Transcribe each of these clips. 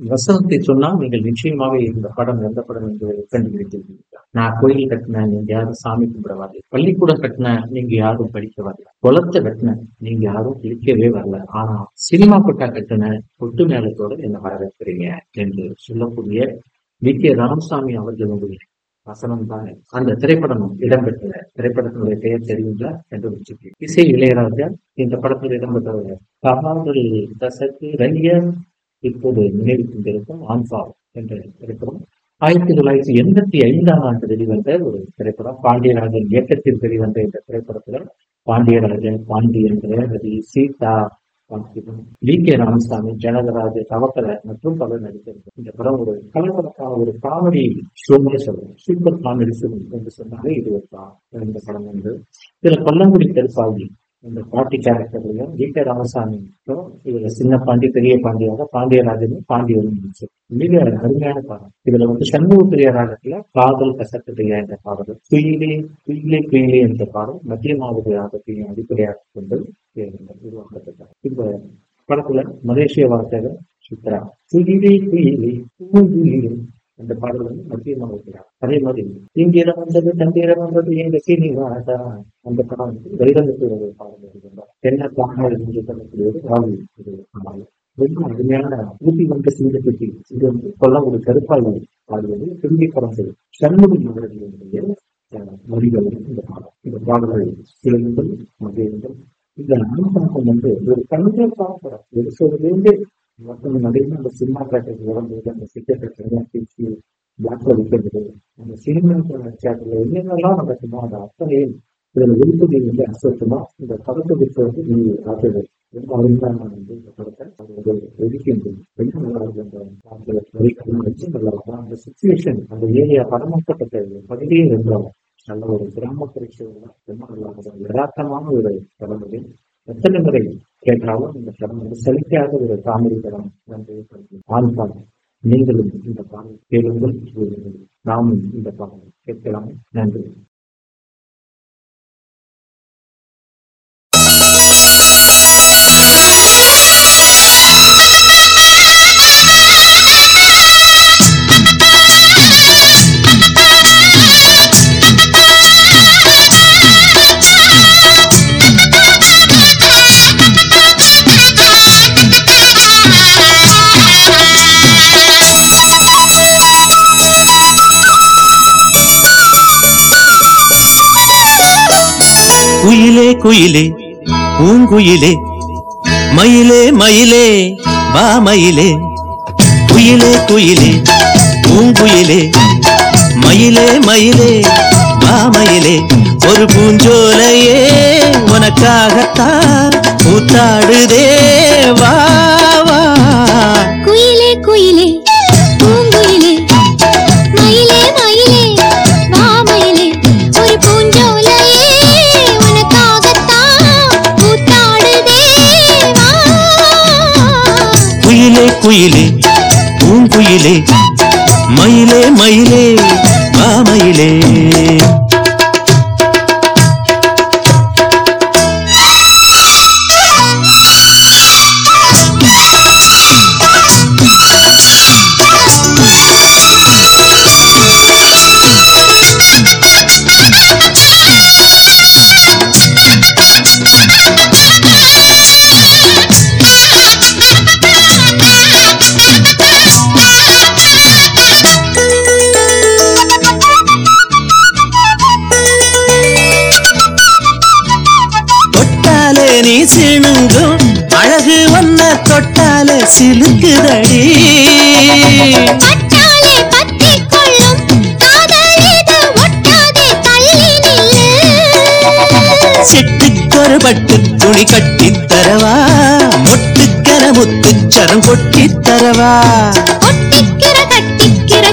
வசனத்தை சொன்னால் நீங்கள் நிச்சயமாக இந்த படம் எந்த படம் என்று கண்டுபிடித்தீர்கள் நான் கோயில் கட்டினேன் நீங்க யாரும் சாமி கும்பிட வரல பள்ளிக்கூடம் கட்டின நீங்க யாரும் படிக்க வரல குளத்தை கட்டினேன் நீங்க யாரும் குளிக்கவே வரல. ஆனா சினிமா கொட்டா கட்டின கொட்டு மேலத்தோட என்ன வரவேற்கிறீங்க என்று சொல்லக்கூடிய வி. கே. ராமசாமி அவர்களுடைய வசனம் தான் அந்த திரைப்படம் இடம்பெற்ற திரைப்படத்தினுடைய பெயர் தெரியுங்களா கண்டுபிடிச்சிருக்கு இசை இளையராஜா இந்த படத்தில் இடம்பெற்ற காதல் தசக்கு ரய்யன் இப்போது நினைவு கொண்டிருக்கும் ஆன்சா என்ற திரைப்படம். ஆயிரத்தி தொள்ளாயிரத்தி எண்பத்தி ஐந்தாம் ஆண்டு வெளிவந்த ஒரு திரைப்படம். பாண்டியராஜன் இயக்கத்தில் வெளிவந்த இந்த திரைப்படத்தில் பாண்டியராஜன் பாண்டியன் ரேவதி சீதா வி. கே. ராமசாமி ஜனகராஜ் தவக்கலை மற்றும் பலர் நடித்திருந்தார். இந்த படம் ஒரு கலகலப்பான ஒரு காமெடி ஷோன்னே சொல்லணும் சூப்பர் காமெடி ஷோ என்று சொன்னாலே இது ஒரு இந்த படம் வந்து. இதுல கொல்லங்குடி தெருப்பாகி இந்த பாட்டி கேரக்டர்லையும் வி ராமசாமிக்கும் இதுல சின்ன பாண்டி பெரிய பாண்டியாக பாண்டியராஜனும் பாண்டியரும் நடிச்சு மிக அருமையான பாடம் இதுல வந்து சண்முக பிரிய ராகத்துல காதல் கசக்கத்தையா என்ற பாடல். குயிலே குயிலே குயிலே என்ற பாடல் மத்திய மாவட்ட ராகத்தையும் அடிப்படையாக கொண்டு உருவாக்கப்பட்டார் இந்த படத்துல மலேசிய வார்த்தைகள் சித்ரா துயிலே குயிலே குயிலே அந்த பாடல் வந்து முக்கியமாக இருக்கிறார். அதே மாதிரி இந்தியில வந்தது தந்திரம் வந்தது எங்க சீனிவாசா அந்த படம் வந்து வெளிரங்கத்தில் ஒரு பாடல் இருக்கின்றார் என்ன பாடல் என்று சொல்லக்கூடியது? ராகுல் இது பாடல். ரொம்ப அருமையான ஊட்டி வந்த சிங்க பெட்டி இது வந்து கொல்லங்குடி கருப்பாய் பாடுவது திரும்பி படம் செய்யும் சண்முகம் அவர்களுடைய மொழிகள் இந்த பாடம் இந்த பாடல்கள் சிலங்கள் மகிழ்ந்தும் இந்த அனுபவம் வந்து ஒரு தந்தை படம் ஒரு சொல்லிருந்து மக்கள் நிறைய அந்த சினிமா தேட்டருக்கு வரும்போது அந்த டிக்கெட்டை தனியாக பேசி பிளாக்ல விற்கிறது அந்த சினிமா தேட்டர்ல என்னென்னலாம் நடக்குமோ அந்த அத்தனையும் இதுல விருப்பதி வந்து அசத்துமா இந்த படத்தை விற்கிறது நீ ஆக்குது ரொம்ப அருமையான வந்து இந்த படத்தை அவங்க ஒதுக்கின்றது ரொம்ப நல்லா இருக்கு அந்த வச்சு நல்லா இருக்கும் அந்த சுச்சுவேஷன் அந்த ஏரியா படமாக்கப்பட்ட பகுதியே ரொம்ப நல்ல ஒரு கிராம பரீட்சை ரொம்ப நல்லா இருக்கும் யதார்த்தமான ஒரு படம் எத்தனை முறை கேட்டாலும் இந்த படம் செலுத்தியாக ஒரு காமெடி படம் வந்து நீங்களும் இந்த பாடல் கேளுங்கள் நாமும் இந்த பாடல் கேட்கலாம். நன்றி. குயிலே பூங்குயிலே மயிலே மயிலே வா மயிலே. குயிலே குயிலே பூங்குயிலே மயிலே மயிலே வா மயிலே. ஒரு பூஞ்சோலையே உனக்காகத்தான் கூத்தாடுதே வா குயிலே பூங்குயிலே மயிலே மயிலே வா சிலுக்குதடி சிட்டுக்கொரு பட்டு துணி கட்டித் தரவா? முட்டுக்கர முத்துச்சரம் கொட்டித் தரவா? ஒட்டிக்கிற கட்டிக்கிற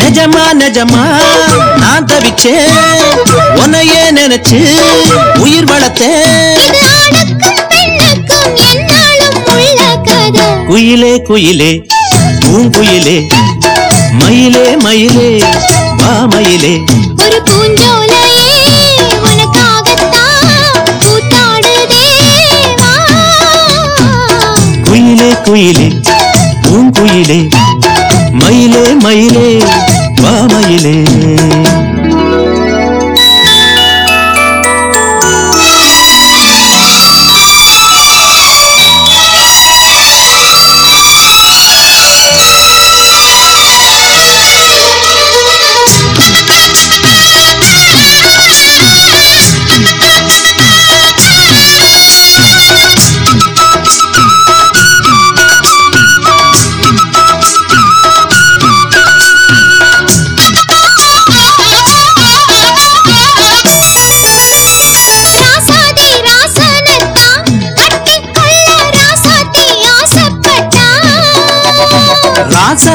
நிஜமா நிஜமா நான் தவிச்சேன். உன்னையே நினைச்சு உயிர் வளர்த்த குயிலே குயிலே பூங்குயிலே மயிலே மயிலே வா மயிலே. ஒரு பூஞ்சோலையே குயிலே குயிலே பூங்குயிலே மயிலே மயிலே வா மயிலே.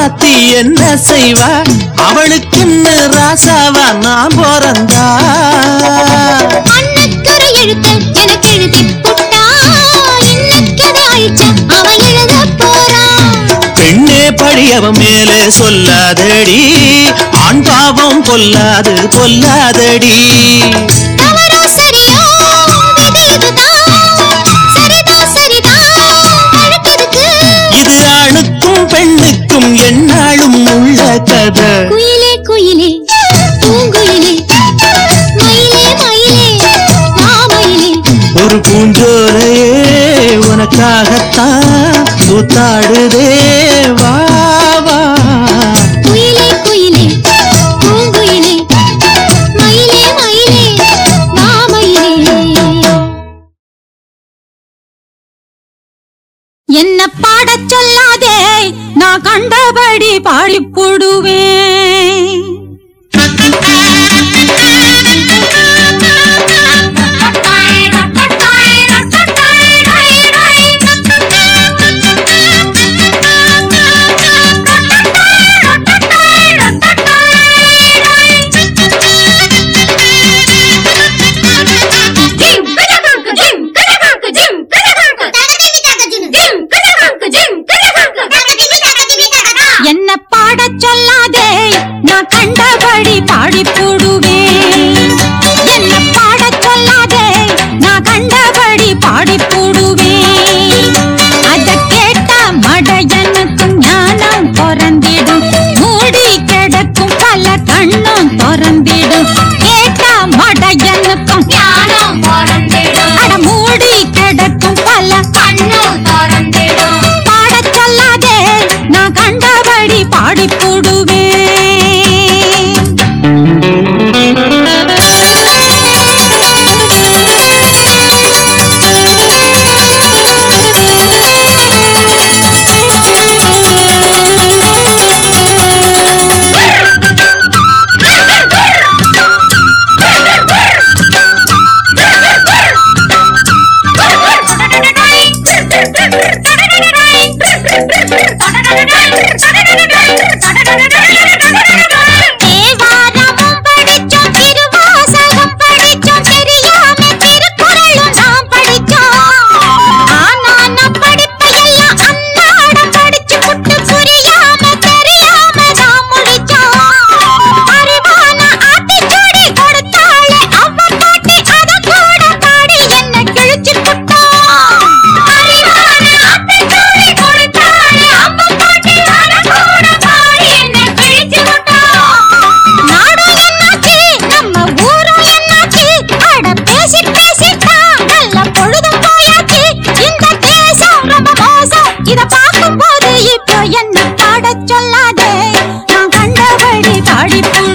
பாத்தி என்ன செய்வா? அவளுக்குன்னு ராசாவா? நான் பிறந்தா. பெண்ணே பழியவ மேலே சொல்லாதடி. ஆண் பாவம் கொல்லாது கொல்லாதடி. ಕುಯಿಲ சொல்லாதே. நான் கண்டபடி தாடிப்பேன்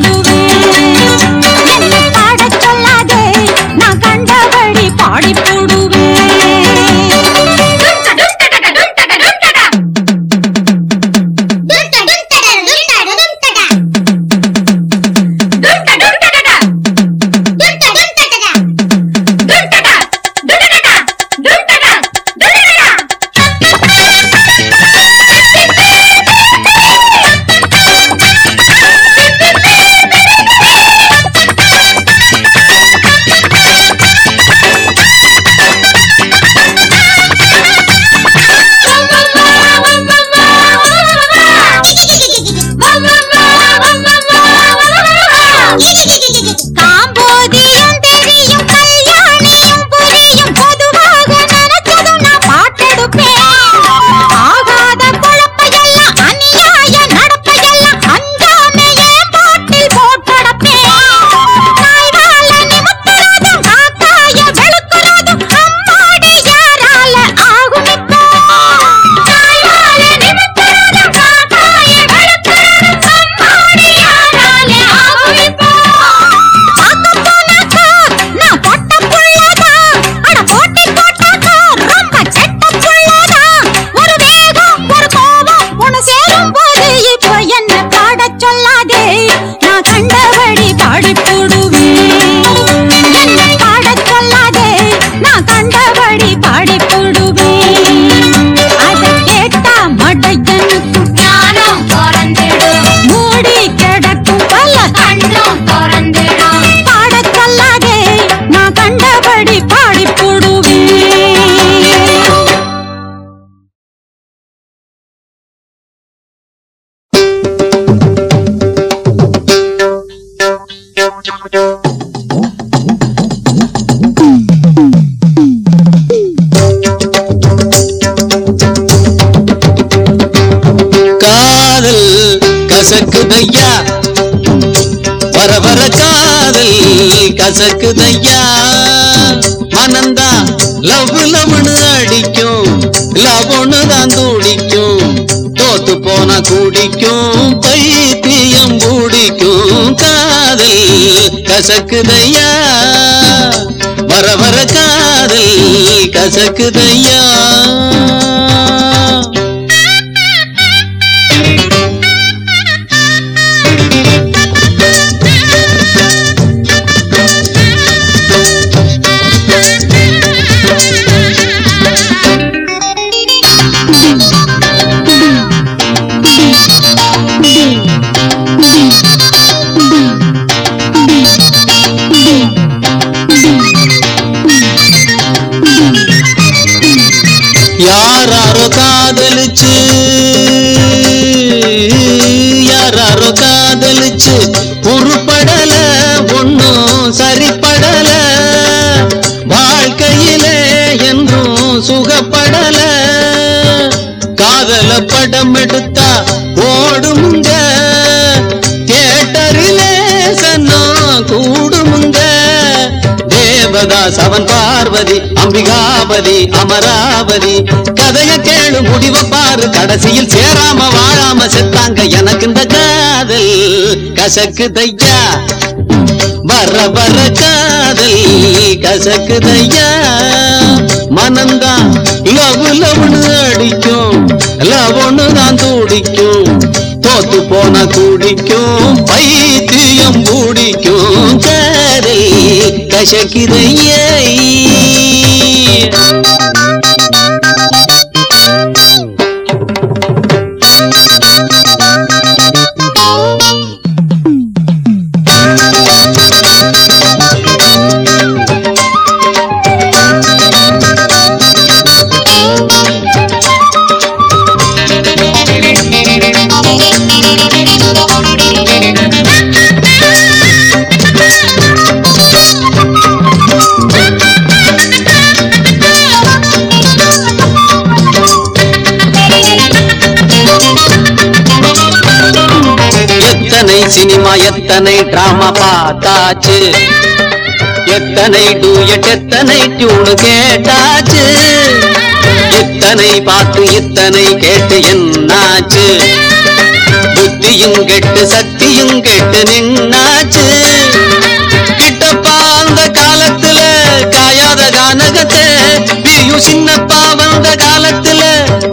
கசக்குதையா தேவதாஸ் பார்வதி அம்பிகாபதி அமராவதி. கதைய கேளு முடிவ பாரு. கடைசியில் சேராம வாழாம செத்தாங்க எனக்கு இந்த காதல். கசக்கு தையா வர வர காதல். கசக்கு தையா மனந்தான் லவ் லவ்னு அடிக்கும். லவ்னு தான் துடிக்கும். தோத்து போன குடிக்கும் பைத்தியம் கசக்குதையே எத்தனை எத்தனை டிராமா பார்த்தாச்சு? எத்தனை டூயட் எத்தனை டியூனு கேட்டாச்சு? இத்தனை பார்த்து இத்தனை கேட்டு என்னாச்சு? புத்தியும் கெட்டு சக்தியும் கெட்டு நின்னாச்சு. கிட்டப்பா அந்த காலத்துல காயாத கானகத்தை பிரியும் சின்னப்பா வந்த காலத்துல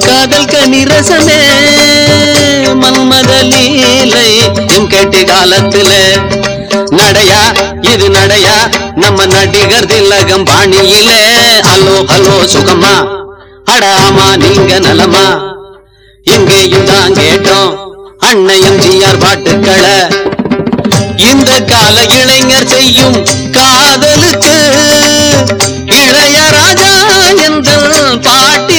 காதல் கனிரசமே மன்மத லீலை கேட்டு காலத்துல. நடையா? இது நடையா? நம்ம நடிகர் திலகம் பாணியில. ஹலோ ஹலோ சுகமா அடாமா நீங்க நலமா? எங்கேயும் தான் கேட்டோம். அண்ணன் எம்ஜிஆர் பாட்டுக்களை. இந்த கால இளைஞர் செய்யும் காதலுக்கு இளையராஜா என்ற பாட்டி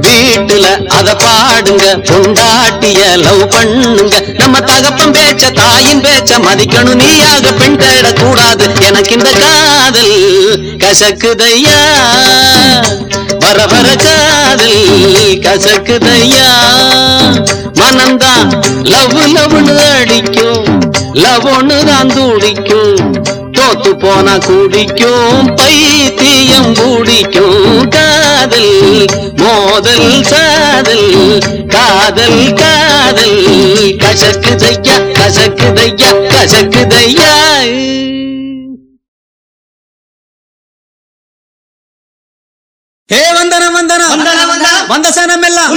வீட்டுல அத பாடுங்க பொண்டாட்டிய லவ் பண்ணுங்க. நம்ம தகப்பம் பேச்ச தாயின் பேச்ச மதிக்கணும். நீயாக பெண் தேடக்கூடாது. எனக்கு இந்த காதல் கசக்குதையா? வர வர காதல் கசக்குதையா? மனம்தான் லவ் லவ்னு அடிக்கும். லவ் ஒன்று தான் துடிக்கும். தோத்து போனா குடிக்கும் பைத்தியம் பிடிக்கும். காதல் மோதல் சாதல் காதல் காதல். கசக்குதையா கசக்குதையா கசக்குதையா ஹே வந்தனம் வந்தனம் வந்தனம். வந்தனம். வந்த சனம் எல்லாம்.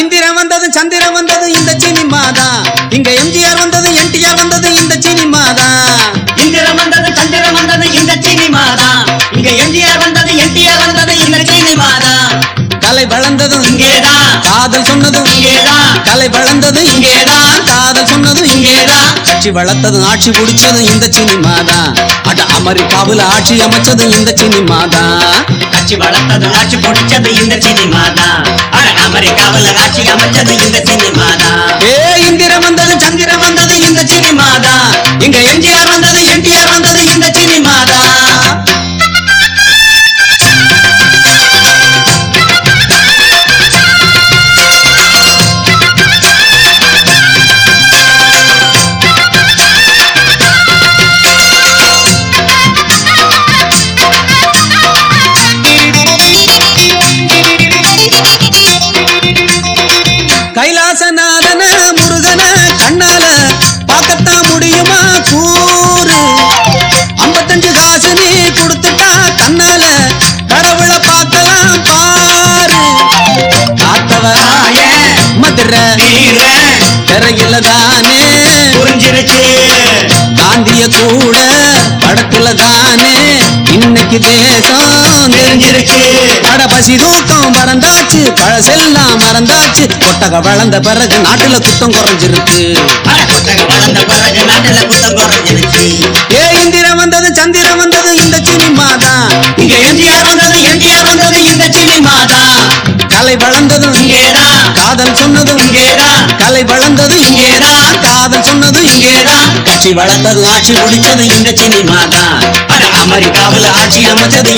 இந்திரன் வந்தது சந்திரன் வந்தது இந்த சினிமாதா இங்க எம்ஜிஆர் வந்தது என்டிஆர் வந்தது இந்த சினிமாதா இந்திரம் வந்தது சந்திரம் வந்தது இந்த சினிமாதான் இங்க எம்ஜிஆர் வந்தது என்டிஆர் வந்தது இந்த சினிமாதான் கலை வளர்ந்ததும் இங்கேதான். காதல் சொன்னதும் இங்கேதான். கலை வளர்ந்ததும் இங்கேதான். காதல் சொன்னதும் இங்கேதான். கட்சி வளர்த்ததும் ஆட்சி குடிச்சதும் இந்த சினிமாதான். அட அமெரிக்காவில் ஆட்சி அமைச்சதும் இந்த சினிமாதான். கட்சி வளர்த்ததும் ஆட்சி பிடிச்சது இந்த சினிமாதான். அட அமெரிக்காவில் ஆட்சி அமைச்சது இந்த சினிமாதான். ஏ இந்திரம் வந்தது சந்திரம் வந்தது இந்த சினிமாதான். இங்க எம்ஜிஆர் வந்தது என்டிஆர் வந்தது. தேசம் தெரிஞ்சிருச்சு பட பசி தூக்கம் பறந்தாச்சு பழசெல்லாம் மறந்தாச்சு. கொட்டக வளர்ந்த பிறகு நாட்டுல குத்தம் குறைஞ்சிருக்கு. அட ஏ இந்திரம் வந்தது சந்திரம் வந்தது இந்த சினிமா தான். இங்க எம்ஜிஆர் வந்தது என்டிஆர் வந்தது இந்த சினிமா தான். கலை வளர்ந்ததும் இங்கேதான் காதல் சொன்னதும் இங்கேதான் கலை வளர்ந்தது இங்கேதான் காதல் சொன்னது இங்கேதான் கட்சி வளர்த்தது ஆட்சி முடிச்சது இந்த சினிமா தான். அட அமெரிக்காவில் ஆட்சி அமைச்சது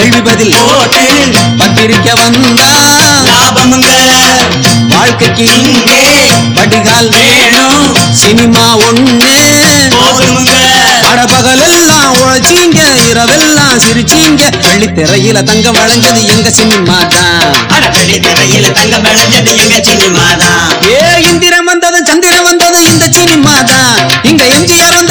கேள்வி பதில் ஓட்டு பத்திரிக்கை வந்தா லாபமுங்க வாழ்க்கைக்கு இங்கே வடிகால் வேணும். சினிமா ஒண்ணு போதுமுங்க பகலெல்லாம் உழைச்சீங்க இரவெல்லாம் சிரிச்சீங்க. வெள்ளித்திரையில தங்க வளைஞ்சது எங்க சினிமா தான். அட வெளி திரையில தங்க விளைஞ்சது எங்க சினிமா தான். ஏ இந்திரம் வந்தது சந்திரன் வந்தது இந்த சினிமா தான். இங்க எம்ஜிஆர் வந்தது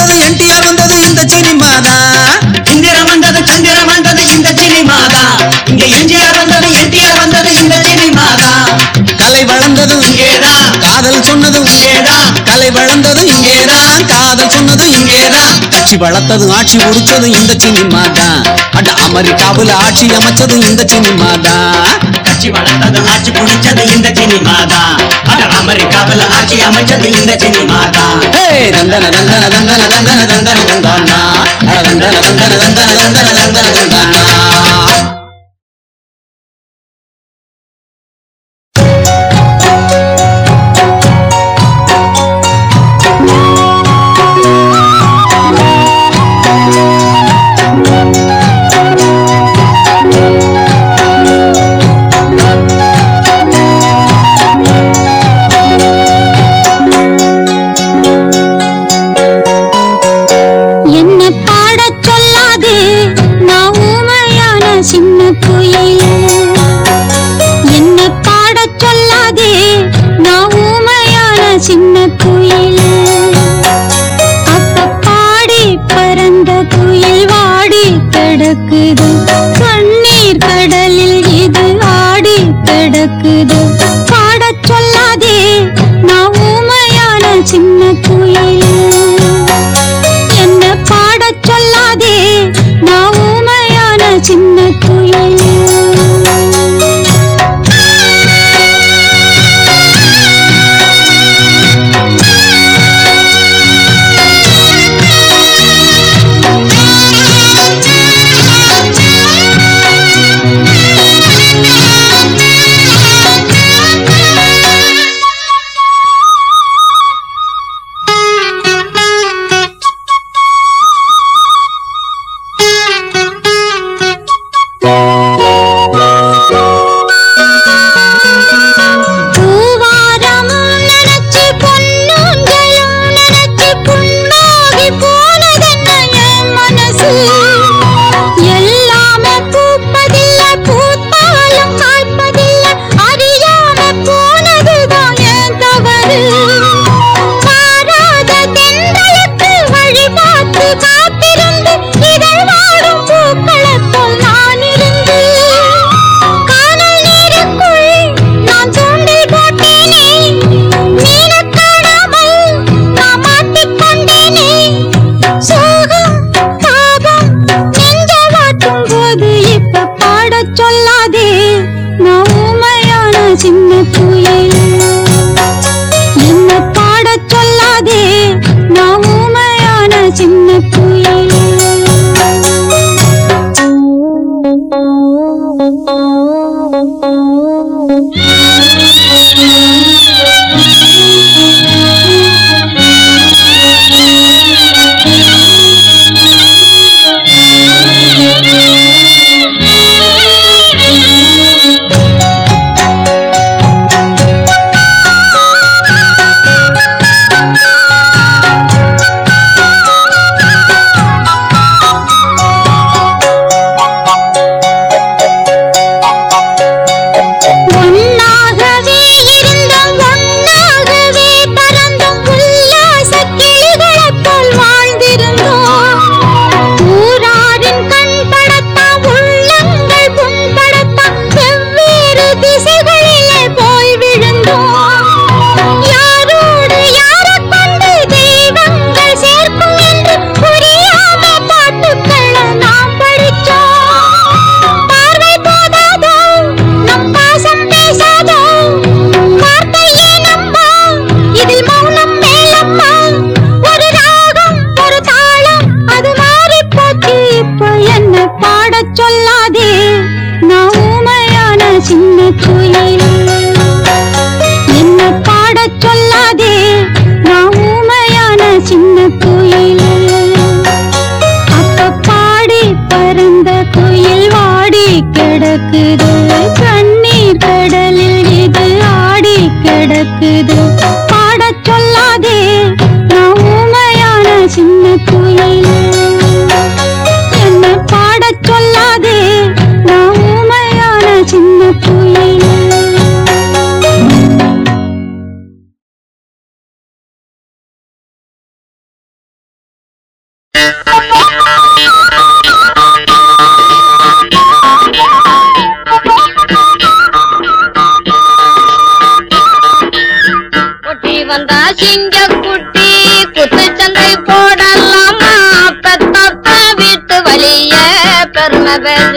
ஆட்சி கட்சி வளர்த்தது ஆட்சி முடிச்சது இந்த சினிமா தான் அட அமெரிக்காவில் ஆட்சி அமைச்சது இந்த சினிமா தான் கட்சி வளர்த்தது ஆட்சி பிடிச்சது இந்த சினிமா தான் அட அமெரிக்காவில் ஆட்சி அமைச்சது இந்த சினிமா தான் ஹே தந்தன தந்தன தந்தன தந்தன தந்தன தந்தானா அட தந்தன தந்தன தந்தன chính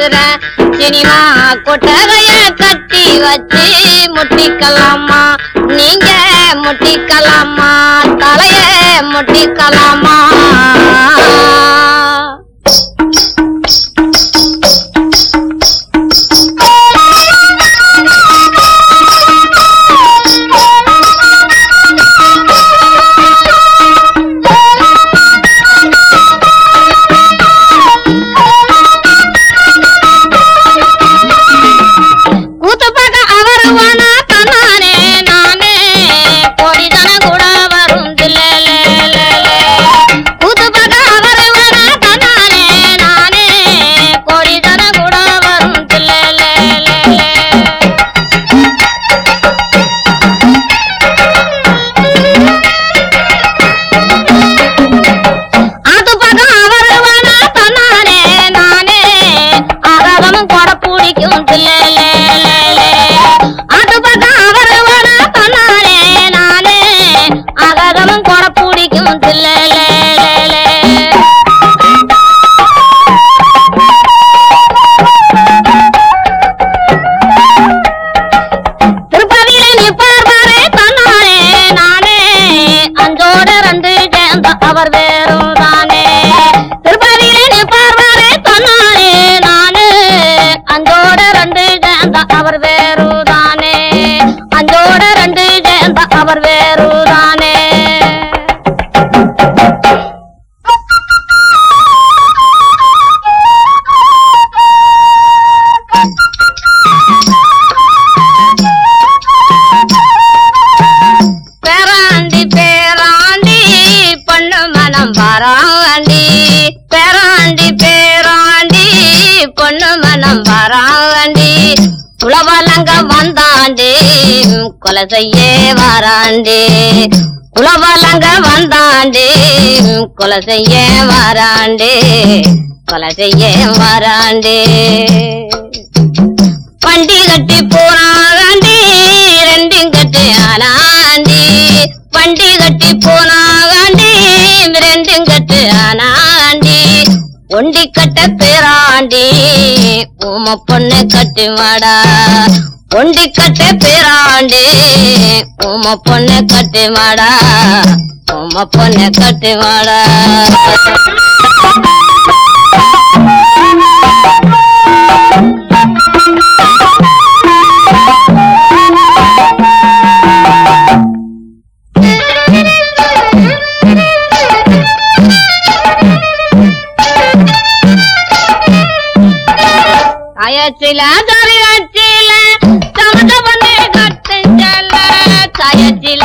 இருக்கிற சினிமா கொட்டகைய கட்டி வச்சு முட்டிக்கலாமா? நீங்க முட்டிக்கலாமா? தலைய முட்டிக்கலாமா? கொலசையே வாராண்டே. உலவலங்க வந்தாண்டே. கொலசைய வாராண்டே. கொலசைய வாராண்டே. பண்டி கட்டி போனாகாண்டி ரெண்டும் கட்டி ஆனாண்டி. பண்டி கட்டி போனாகாண்டி ரெண்டும் கட்டு ஆனாண்டி. ஒண்டி கட்ட பேராண்டி. உம பொண்ணு கட்டுமாடா ஒண்டி கட்டு பேராண்டி. உம பொண்ணு கட்டு மாடா உம பொண்ணு கட்டு மாடா அயச்சில தரியா எஜில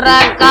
Soraka